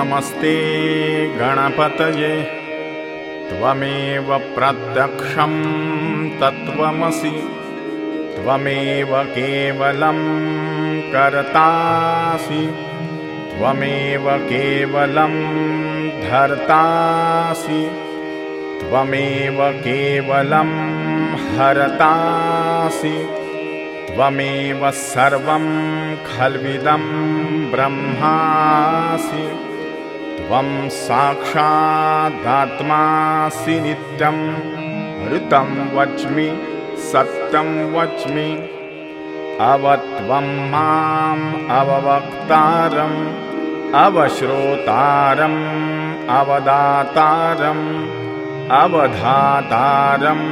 नमस्ते गणपतये। त्वमेव प्रत्यक्षं तत्त्वमसि। त्वमेव केवलं कर्तासि। त्वमेव केवलं धर्तासि। त्वमेव केवलं हरतासि। त्वमेव सर्वं खल्विदं ब्रह्मासि त्वं साक्षादात्मासि नित्यं ऋतं वच्मि सत्यं वच्मि। अवत्वं माम् अववक्तारम् अवश्रोतारम् अवदातारम् अवधातारम्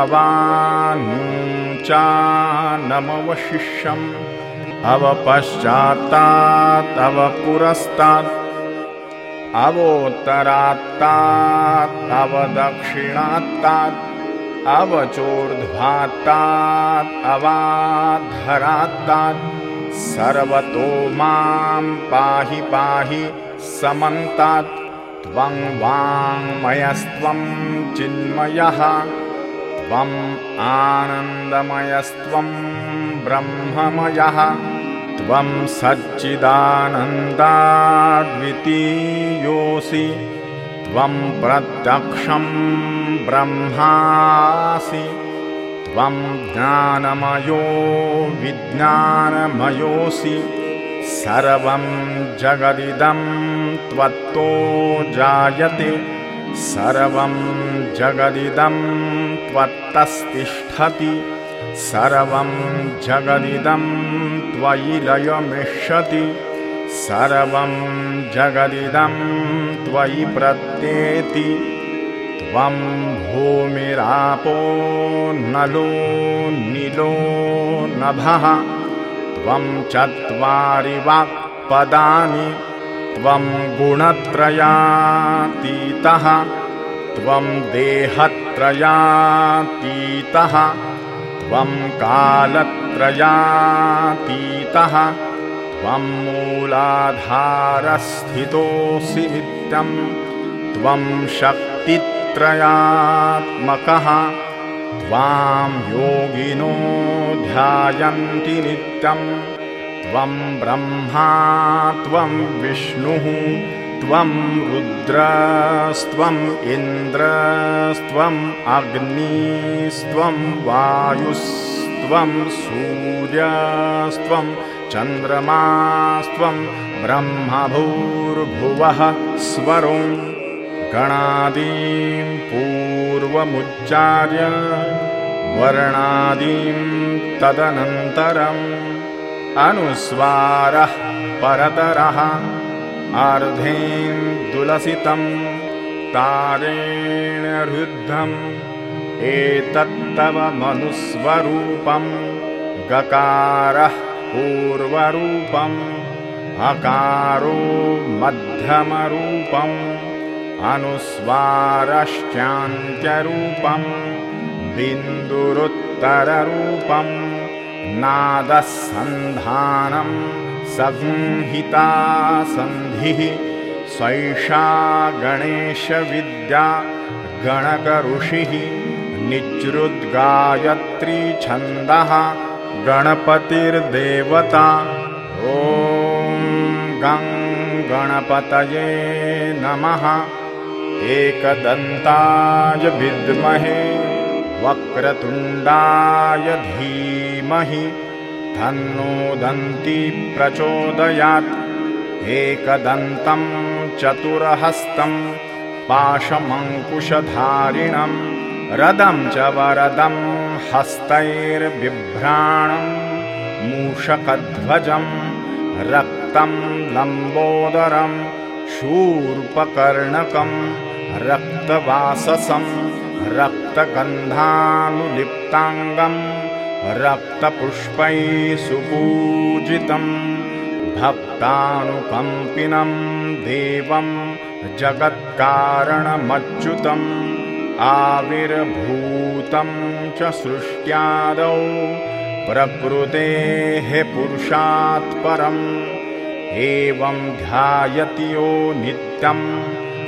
अवानुचानमवशिष्यम् अवपश्चात्तात् अवपुरस्तात् अवोत्तरात्तात् अवदक्षिणात्तात् अवचोर्ध्वात्तात् अवाधरात्तात् सर्वतो मां पाहि पाहि समन्तात् त्वं वाङ्मयस्त्वं चिन्मयः त्वम् आनन्दमयस्त्वं ब्रह्ममयः त्वं सच्चिदानन्दाद्वितीयोऽसि। त्वं प्रत्यक्षं ब्रह्मासि। त्वं ज्ञानमयो विज्ञानमयोऽसि। सर्वं जगदिदं त्वत्तो जायते। सर्वं जगदिदं त्वत्तस्तिष्ठति सर्वं जगदिदं त्वयि लयमिष्यति सर्वं जगदिदं त्वयि प्रत्येति। त्वं भूमिरापो नलो निलो नभः। त्वं चत्वारि वाक्पदानि। त्वं गुणत्रयातीतः। त्वं देहत्रयातीतः त्वं कालत्रयातीतः त्वं मूलाधारस्थितोऽसि नित्यं त्वं शक्तित्रयात्मकः त्वां योगिनो ध्यायन्ति नित्यं त्वं ब्रह्मा त्वं विष्णुः त्वं रुद्रस्त्वम् इन्द्रस्त्वम् अग्निस्त्वं वायुस्त्वं सूर्यस्त्वं चन्द्रमास्त्वं ब्रह्मभूर्भुवः स्वरो गणादीं पूर्वमुच्चार्य वर्णादीं तदनन्तरम् अनुस्वारः परतरः अर्धेन्दुलसितं तारेण रुद्धम् एतत्तव मनुस्वरूपं गकारः पूर्वरूपम् अकारो मध्यमरूपम् अनुस्वारश्चान्त्यरूपं बिन्दुरुत्तररूपं नादसन्धानं संहिता सन्धिः स्वैषा गणेशविद्या गणकऋषिः निजृद्गायत्री छन्दः गणपतिर्देवता। ॐ गं गणपतये नमः। एकदन्ताय विद्महे वक्रतुण्डाय धीमहि तन्नोदन्ती प्रचोदयात् एकदन्तं चतुरहस्तं पाशमङ्कुशधारिणं रदं च वरदं हस्तैर्बिभ्राणं मूषकध्वजं रक्तं लम्बोदरं शूर्पकर्णकं रक्तवाससं रक्तगन्धानुलिप्ताङ्गं रक्तपुष्पैः सुपूजितं भक्तानुकम्पिनं देवं जगत्कारणमच्युतम् आविर्भूतं च सृष्ट्यादौ। प्रकृतेः पुरुषात् परं एवं ध्यायति यो नित्यं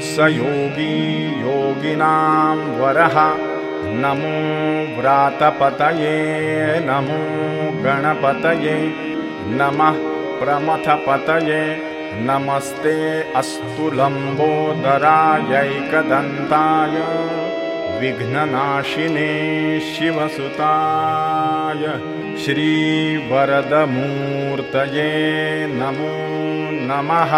स योगी योगिनां वरः। नमो व्रातपतये नमो गणपतये नमः प्रमथपतये नमस्ते अस्तु लम्बोदरायैकदन्ताय विघ्ननाशिने शिवसुताय श्रीवरदमूर्तये नमो नमः